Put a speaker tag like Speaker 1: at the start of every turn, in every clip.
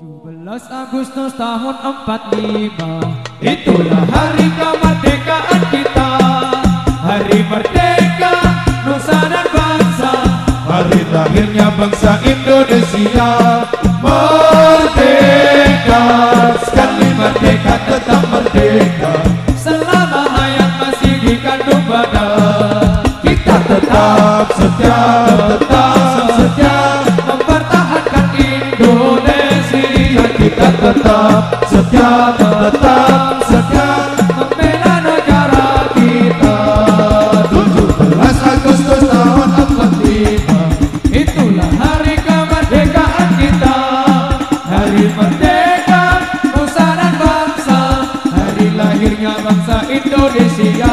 Speaker 1: Agustus tahun 45 Itulah hari kemerdekaan kita. Hari merdeka Nusa dan bangsa.
Speaker 2: Hari lahirnya bangsa Indonesia. Merdeka. Sekali merdeka tetap merdeka tetap setia, tetap setia
Speaker 1: Membela negara kita.
Speaker 2: 17 Agustus tahun 45
Speaker 1: Itulah hari kemerdekaan kita. Hari merdeka Nusa dan bangsa. Hari lahirnya bangsa Indonesia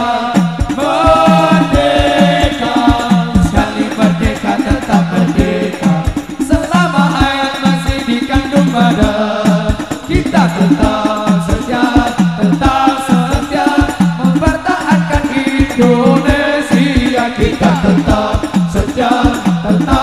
Speaker 1: तन्ता सत्या तन्ता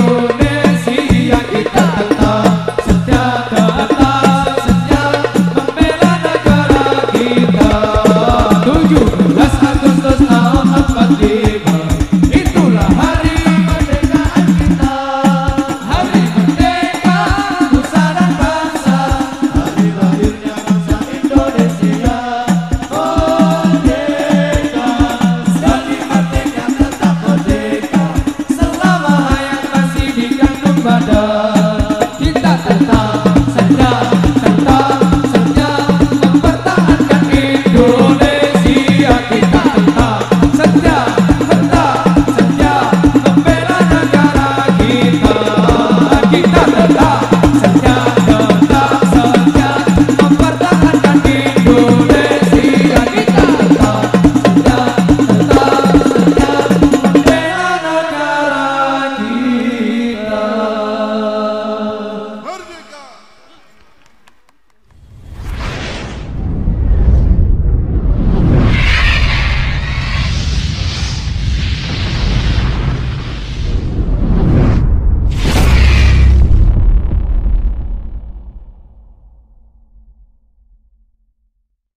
Speaker 1: Lord.